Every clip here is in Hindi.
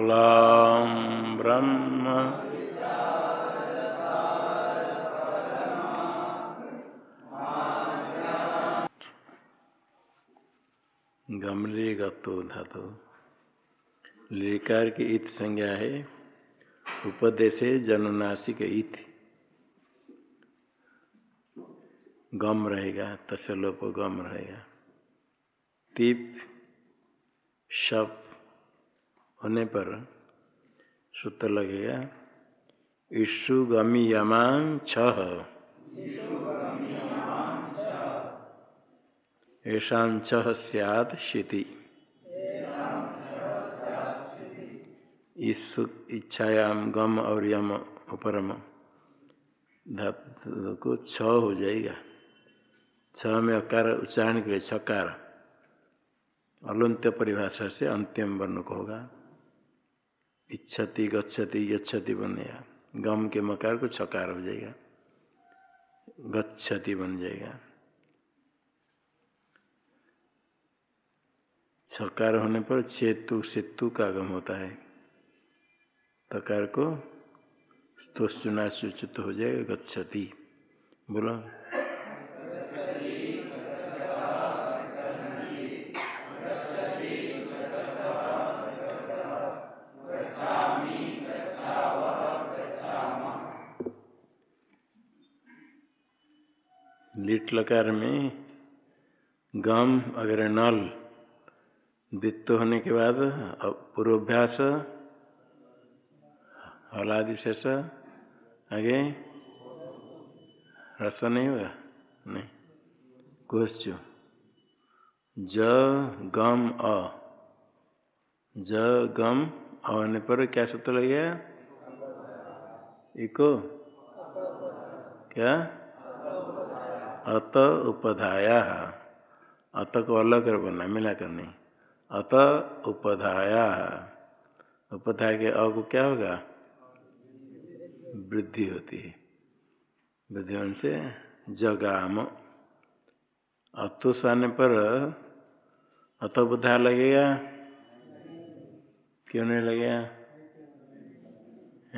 शुक्लां ब्रह्म। गमले गतो धातु लिकार की इत संज्ञा है, उपदेश जननासिक इत गम रहेगा तसलोप गम रहेगा। तीप, शप होने पर सूत्र लगेगा, ईशु गमी यमांग छह। ऐसा छह सियाद शीति इच्छायाम गम और यम उपरम धातु को छ हो जाएगा। छ में अकार, उच्चारण के लिए छकार। अलुंत्य परिभाषा से अंतिम वर्ण को होगा। इच्छति, गच्छति गच्छति बनेगा। गम के मकार को छकार हो जाएगा। गच्छति बन जाएगा। छकार होने पर छेतु सेतु का गम होता है। तकार को स्तोचुना सूचित हो जाएगा, गच्छति। बोलो? लिट लकार में गम, अगर नल द्वित्व होने के बाद पूर्वाभ्यास हलादि शेष आगे, रस नहीं होगा नहीं। क्वेश्चन ज, गम, अ। ज, गम आने पर क्या सूत्र लग? गया इको। क्या? अत उपधाया। अत को अलग कर बना मिला कर नहीं। अत उपधाया। उपधाया के अ को क्या होगा? वृद्धि होती है। वृद्धि से जगाम। अतुष आने पर अत बुधा लगेगा? क्यों नहीं लगेगा?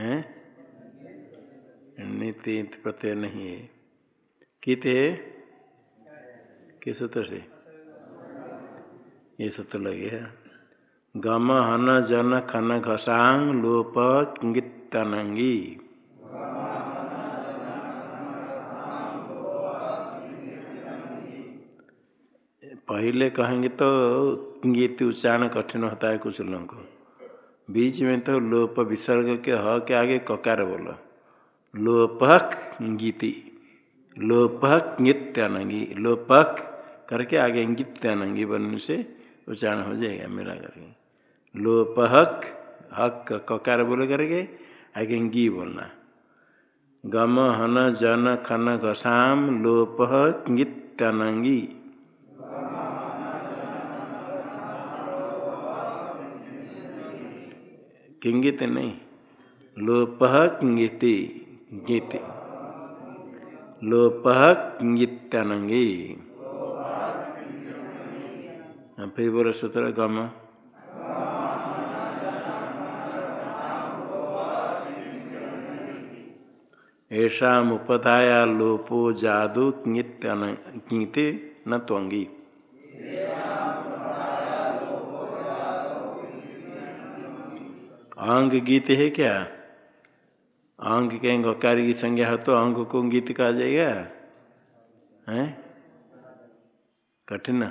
हैं? नीति प्रत्यय नहीं है। कित है किस सूत्र से? ये सूत्र लगेगा गम हन जन खन घसांग लोप किंगितनंगी पहले कहेंगे तो गीत उच्चारण कठिन होता है कुछ लोगों को। बीच में तो लोप विसर्ग के ह के आगे ककार बोलो। लोपक गीति लोपक नृत्यानंगी, लोपक करके आगे नंगी बनने से उच्चारण हो जाएगा मिला करके। लोपहक, हक ककार बोले करके आगे गी बोलना। गम, हन, जन, खन घसाम लोपह नृत्यानंगी। किंगित नहीं लोपह किंगिति गीति लोपह किंगित्यानंगी फिर बोलो सूत्र गम। ऐसा उपधाया लोपो जादू किंगिति न त्वंगी। अंग गीत है क्या? अंग के कार्य की संज्ञा हो तो अंग को गीत कहा जाएगा? हैं? कठिन।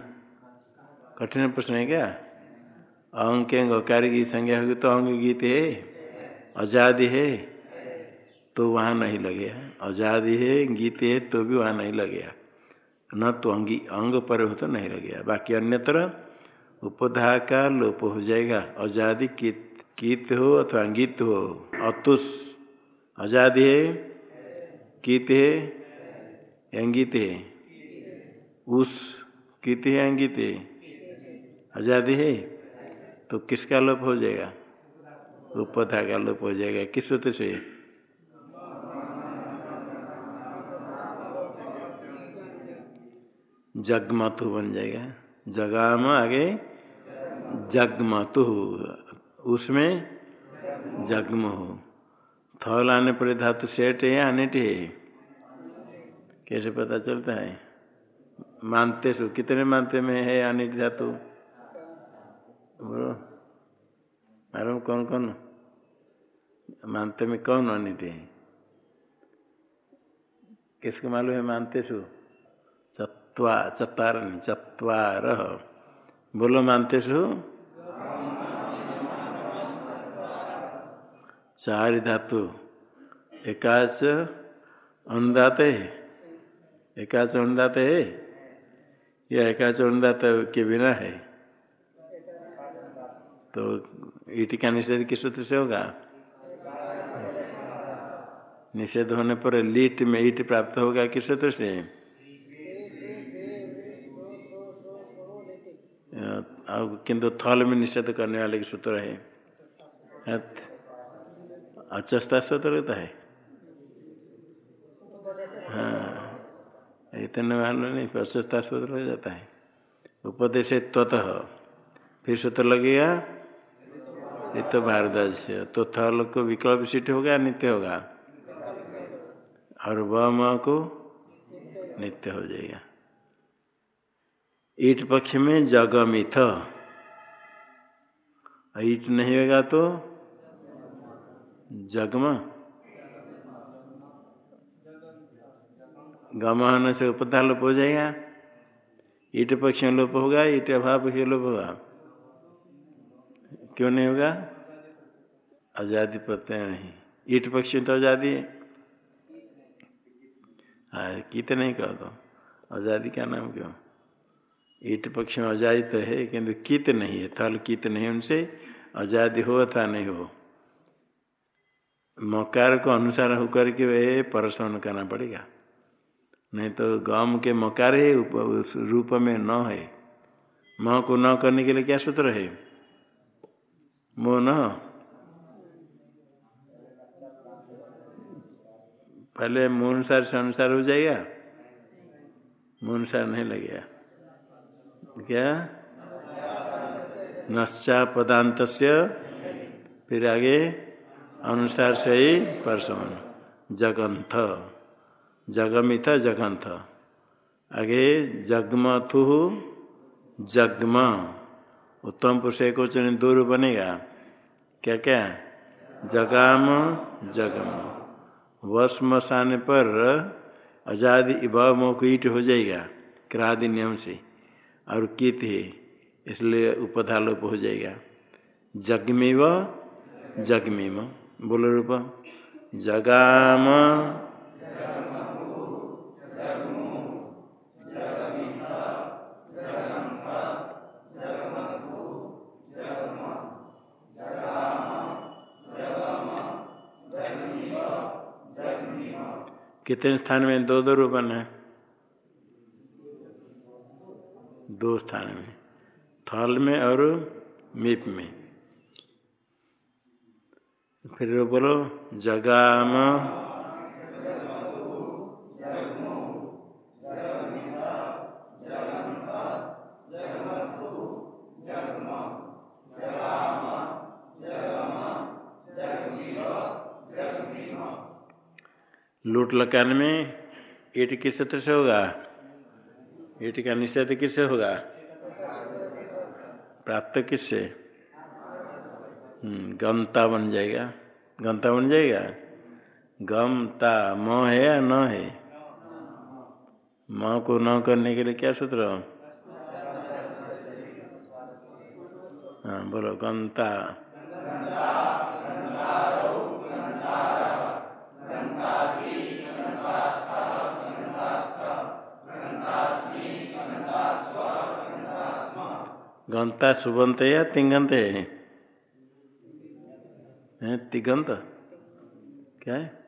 कठिन प्रश्न है क्या? अंग के कार्य की संज्ञा होगी तो अंग गीत है, आज़ादी है तो वहाँ नहीं लगेगा आज़ादी है, गीत है तो भी वहाँ नहीं लगेगा न तो अंगी, अंग पर हो तो नहीं लगेगा बाकी अन्यत्र उपधा का लोप हो जाएगा। आज़ादी कित कीत हो अथवा अंगित हो अतुष आज़ादी है, कित है, अंगित है। उस कित है, अंगित है। आज़ादी है तो किसका लोप हो जाएगा? उपधा का लोप हो जाएगा। किस सूत्र से? जगमतु बन जाएगा। जगाम आगे जगमतु उसमें जगम हो। थल आने पर धातु सेठ है अनिट है? कैसे पता चलता है? मानते सु, कितने मानते में है अनिट धातु? बोलो। मालूम कौन कौन? मानते में कौन अनिट है? किसको मालूम है मानते सु? चत्वा चतार चतवार बोलो मानते सु। चार धातु एकाच अनुदात है। एकाच अनुदात है? या एकाच अनुदात के बिना है? तो ईट का निषेध किस सूत्र से होगा? निषेध होने पर लीट में ईट प्राप्त होगा किस सूत्र से? किंतु थल में निषेध करने वाले की सूत्र है। अचस्ता सूत्र रहता है। हाँ इतने मालूम नहीं अचस्ता सूत्र हो जाता है। उपदेश त्वतः। फिर सूत्र लगेगा ये तो भारद्वाज से। तो थल को विकल्प सीट होगा, नित्य होगा? और व म को नित्य हो जाएगा। ईट पक्ष में जगमिथ। ईट नहीं होगा तो जगम? गमन से उपधा लोप हो जाएगा। ईट पक्ष में लोप होगा, ईट अभाव के लोप होगा। क्यों नहीं होगा? आज़ादी प्रत्यय नहीं। ईट पक्ष में तो आज़ादी है। हाँ कित नहीं कह दो। आज़ादी का नाम क्यों? ईट पक्ष में आज़ादी तो है, किंतु कित नहीं है, थल कित नहीं उनसे। आज़ादी हो अथवा नहीं हो मकार को अनुसार होकर के वे परसवन करना पड़ेगा। नहीं तो गम के मकार है उस रूप में न है। म को न करने के लिए क्या सूत्र है? मो न। पहले मूनुसार से अनुसार हो जाएगा। मूनुसार नहीं लगेगा। क्या? नश्चा पदांत फिर आगे। अनुसार से ही परसवन जगंथ जगमिथ जगंथ आगे जगमथु जगम। उत्तम पुरुष एक वचन दूर बनेगा। क्या क्या जगाम, जगम। वस्मशान पर आज़ादी भव ईट हो जाएगा, क्रादि नियम से। और कित है, इसलिए उपधालोप हो जाएगा। जगमेव जगमेव बोलो रूप। जगाम। कितने स्थान में? दो दो रूपन है दो स्थान में। थल में और मीप में। फिर बोलो जगाम। लूट लकान में ईट किस सूत्र से होगा? ईट का निषेध किससे होगा? प्राप्त किससे गंता बन जाएगा। गमता बन जाएगा? गमता म है या न है? म को न करने के लिए क्या सूत्र? हाँ बोलो गमता गंता सुबंत है या तिंगंत हैं? तिगंत। क्या है?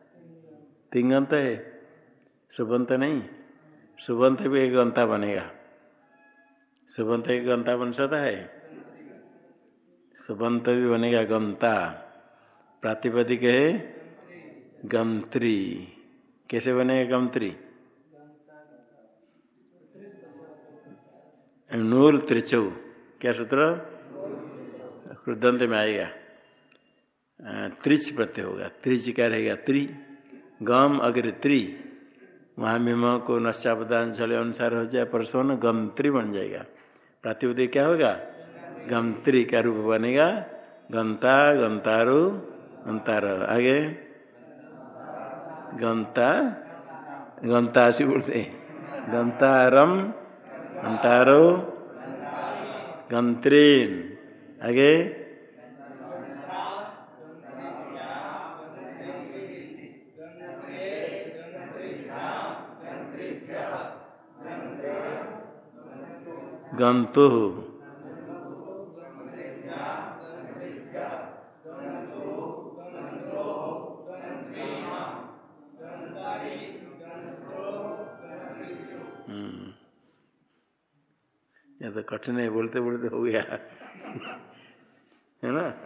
तिंगंत है। सुबंत नहीं। सुबंत भी एक गंता बनेगा। सुबंत एक गंता बन सकता है? सुबंत भी बनेगा गंता। प्रातिपदिक है गंत्री। कैसे बनेगा गंत्री? नूर त्रिचौ। क्या सूत्र? कृदंत में आएगा। त्रिच प्रत्यय होगा त्रिच क्या रहेगा त्रि। गम, अग्र, त्रि। वहाँ मिम को नश्चापदान चले अनुसार हो जाए, परसों गम त्रि बन जाएगा। प्रातिपदिक क्या होगा? गम त्रि क्या रूप बनेगा। गंता, गंतारो, गंतार। आगे। गंता गंता से बोलते गंतारम, गंतारो, गंत्रीन। आगे। गंतु ये तो कठिन है, बोलते बोलते हो गया। है ना?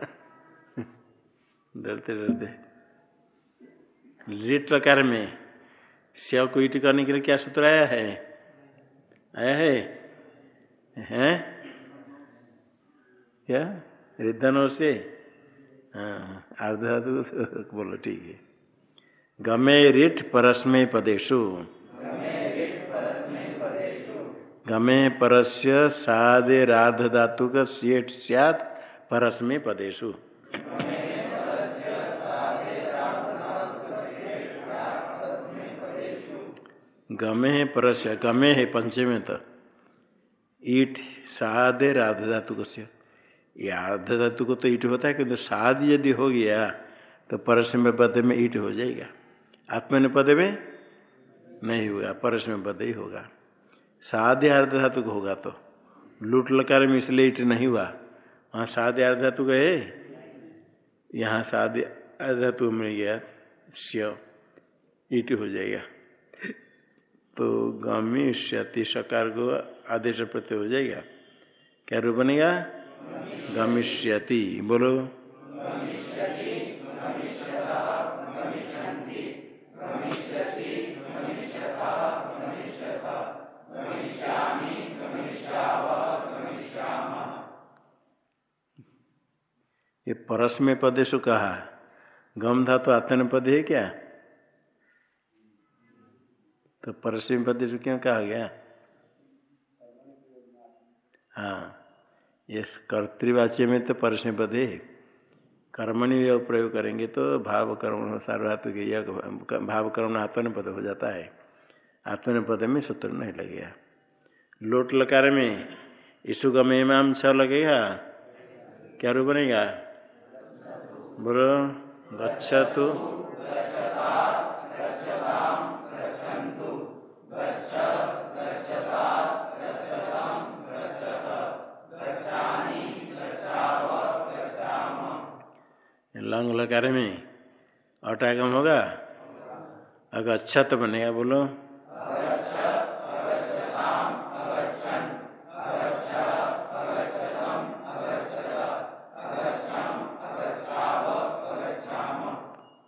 डरते डरते। लिट प्रकार में सेव को ईट करने के लिए क्या सूत्र आया है? आया है? हैं? क्या? रिद्धन से? हाँ अर्धातु बोलो, ठीक है। गमे रिठ परस्मे पदेशु गमे परस्य सादे राध धातु का सेठ सियात परस्मे पदेशु गमे परस्य, गमे है पंचमे तो। ईट साध राध धातु को से आध धातु को तो ईट होता है, किंतु साध यदि हो गया तो परस्म पद में ईट हो जाएगा। आत्मन पद में नहीं होगा परस्म पद ही होगा। साध अर्ध धातु को होगा तो। लूट लकार में इसलिए ईट नहीं हुआ। वहाँ साध्य अर्ध धातु का है? यहाँ साध्य अर्ध धातु मिल गया श्य ईट हो जाएगा। तो गमिष्यति सकार को आदेश प्रत्यय हो जाएगा। क्या रूप बनेगा? गमिष्यति बोलो। ये परस में पदेशु कहा? गम था तो आत्मन पद है क्या? तो परस्मी पदेशु क्यों कहा गया? हाँ ये कर्तृवाच्य में तो परस्मी पद है। कर्मणि प्रयोग करेंगे तो भाव कर्म, सार्वधातु के भाव कर्म आत्मन पद हो जाता है। आत्मन पद में सूत्र नहीं लगेगा। लोट लकार में ईसुगम इमाम छ लगेगा? क्या रूप बनेगा? बोलो, गच्छतु लंग लकार में अटागम होगा? अगर अच्छा तो बनेगा, बोलो।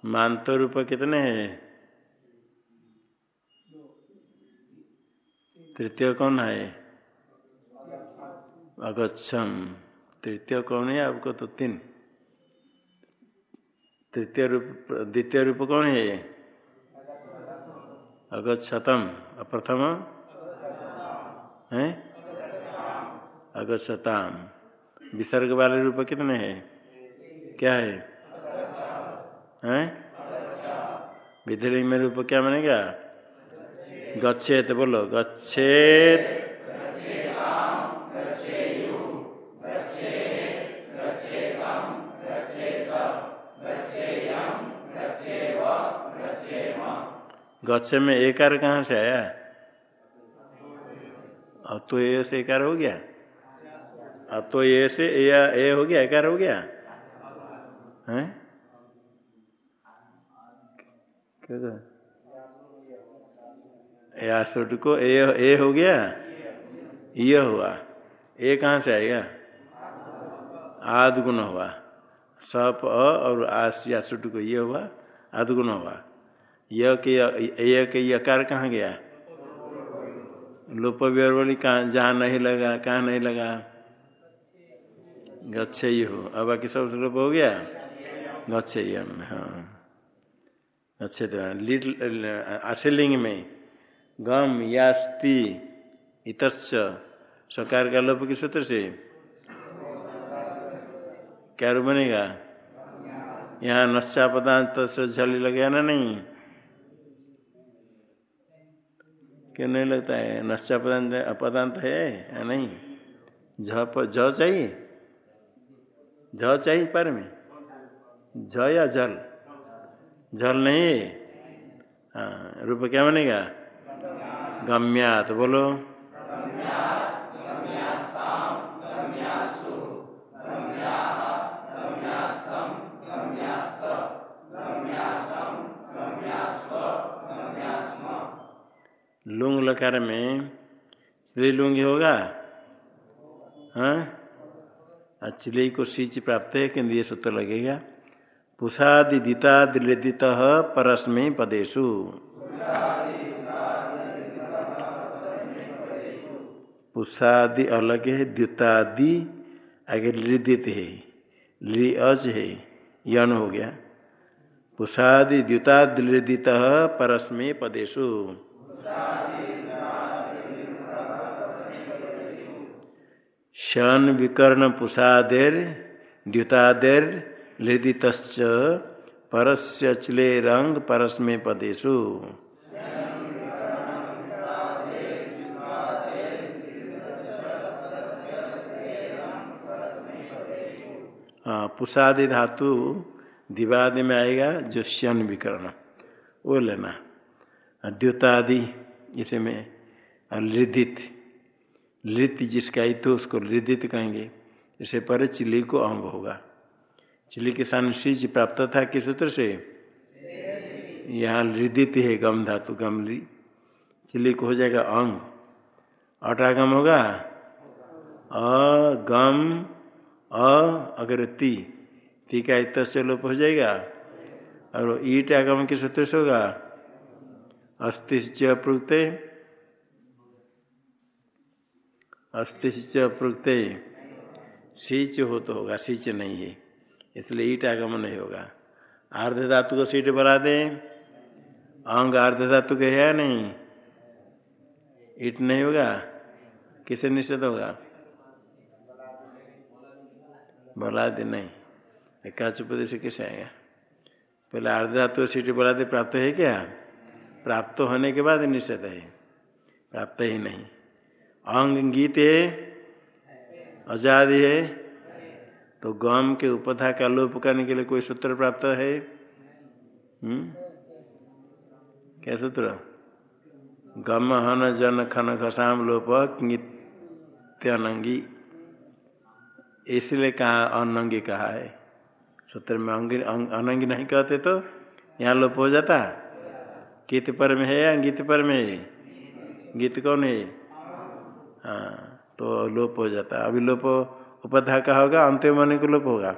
मानतो रूप कितने हैं? तृतीय कौन है? अगच्छम तृतीय कौन है? आपको तो तीन। तृतीय रूप, द्वितीय रूप कौन है अगच्छतम प्रथम है? अगच्छताम विसर्ग वाले रूप कितने हैं? क्या है? हैं? विधिलिंग में रूप क्या बनेगा? गच्छेत बोलो। गच्छेत। गच्छे में एकार कहाँ से आया? अब तो ए से एकार हो गया। अब तो ए से ए हो गया, एकार हो गया। हैं? क्या यासुट को ए ए हो गया? ये हुआ। ए कहाँ से आएगा? आद गुण हुआ। सप अ और आस यासुट को ये हुआ आद गुण हुआ। य के य के यकार कहाँ गया? लोप बोली कहाँ, जहाँ नहीं लगा, कहाँ नहीं लगा? गच्छे ही हो अब बाकी सब लोप हो गया? गच्छेयन हाँ। अच्छे तो लिटिल आशीलिंग में, गम, यास्ति, इतश्च, सकार का लोप किस सूत्र से? क्या रूप बनेगा? यहाँ नशा पदांत से झली लगेगा ना नहीं? क्यों नहीं लगता है? नशा पदार्थ अपदांत है या नहीं? झ चाहिए? झ चाहिए पर में? झ या जल जल नहीं? हाँ रूप क्या बनेगा? गम्यात, बोलो। लुंग लकार में स्त्रीलुंग होगा? हाँ? को सीच प्राप्त है, किंतु ये सूत्र लगेगा। पुषादि दितादिदित परस्मय पदेशु पुषादि अलग है, द्युतादि आगे लिदित है लि अज है, यन हो गया। पुषादि द्युतादिदित परस्मय पदेशु शन विकर्ण पुषादेर द्युतादेर लिदित परस्य चले रंग परस्मे पदेशु पुषादि धातु दिवादि में आएगा जो शन विकर्ण। वो लेना। द्युतादि इसमें लिदित। लित जिसका ही तो उसको लिदित कहेंगे। इसे पर चिली को अंग होगा। चिली के साथ शीज प्राप्त था किस सूत्र से? यहाँ लिदित है गम धातु गमली चिली को हो जाएगा अंग अटागम होगा? अ गम अ अगर ती। ती का इत से लोप हो जाएगा। और ईट आगम किस सूत्र से होगा? अस्तिश्च प्रुक्ते अस्तिश्च प्रुक्ते सिच हो तो होगा, सिच नहीं है। इसलिए ईट आगम नहीं होगा। आर्ध धातु को सीट बना दे। अंग आर्ध धातु के है नहीं। ईट नहीं होगा। किसे निषेध होगा? बला दे, नहीं। एकाच से कैसे आएगा? पहले आर्ध धातु सीट बना दे, प्राप्त है क्या? प्राप्त होने के बाद निषेध है। प्राप्त ही नहीं। अंग गीत है। आज़ादी है तो गम के उपधा का लोप करने के लिए कोई सूत्र प्राप्त है? हम्म? क्या सूत्र? गम हन जन खन खसाम लोप नित्यानंगी। इसलिए कहा अनंगी कहा है। सूत्र में अंगी अनंगी नहीं कहते तो यहाँ लोप हो जाता। कित पर में है या गीत पर में है? गीत कौन है? हाँ तो लोप हो जाता है। अभी लोप उपधा का होगा अंत्य मन को लोप होगा?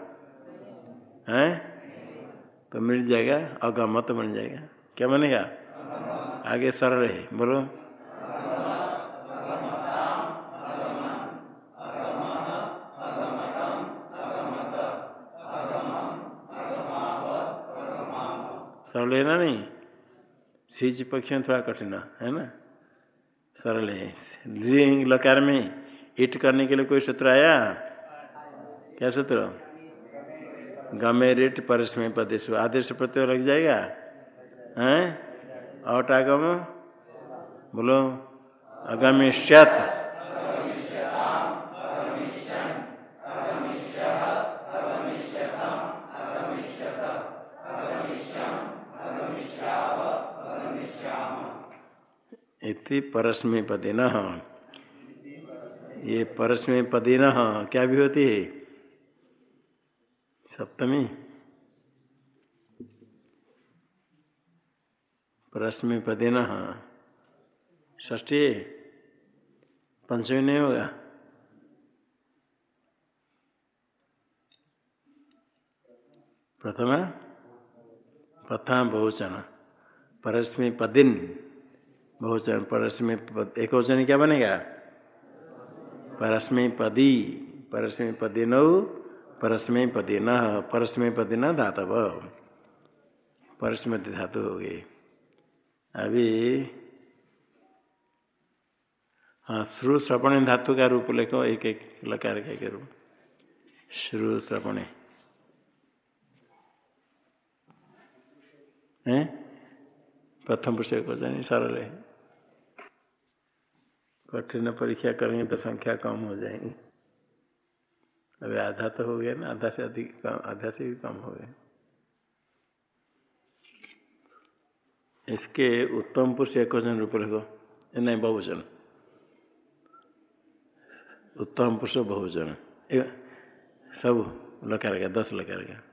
हैं? तो मिल जाएगा अगमत बन जाएगा। क्या बनेगा? आगे सरल है बोलो। सरल है ना नहीं? सीज पक्ष में थोड़ा कठिन है ना? सरल है। लिंग लकार में हिट करने के लिए कोई सूत्र आया? क्या सूत्र? गमे रेट परस्मय प्रदेश आदेश प्रत्यय लग जाएगा? हैं? और टागम बोलो। अगमिष्यत इति परस्मय पदे न। ये परस्मय पदे न, क्या भी होती है सप्तमी। परस्मय पदे न। ष्ठी पंचमी नहीं होगा? प्रथमा। प्रथम बहुचन। परस्मय पदिन। बहुचन परस्मय पद एक वचन क्या बनेगा? परस्मय पदी परस्मय पदी नौ। परस्मय पदे न। परस्मय पदे न धातव। परस्मय धातु हो गए अभी हाँ श्रु धातु का रूप लेखो, एक एक लकार के रूप। श्रु है? प्रथम पुरुष को जानी सरल है कठिन परीक्षा करेंगे तो संख्या कम हो जाएगी। अभी आधा तो हो गया ना, आधा से अधिक आधा से भी कम हो गया। इसके उत्तम पुरुष एक वचन रूप रखो। नहीं, बहुवचन। उत्तम पुरुष बहुवचन। सब लकार का दस लकार का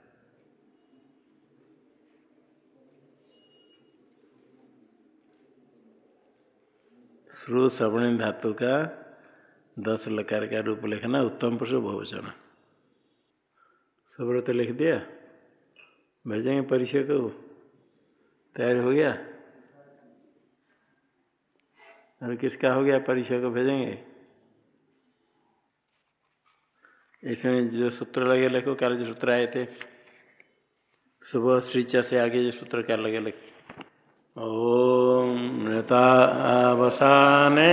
श्रु श्रवण धातु का दस लकार का रूप लिखना उत्तम पुरुष बहुवचन सब तो लिख दिया? भेजेंगे परिचय को तैयार हो गया? और किसका हो गया परिचय को भेजेंगे? इसमें जो सूत्र लगे लिखो, कल जो सूत्र आए थे, सुबह श्रीचा से आगे जो सूत्र क्या लगे लिख ओम नृता अवसाने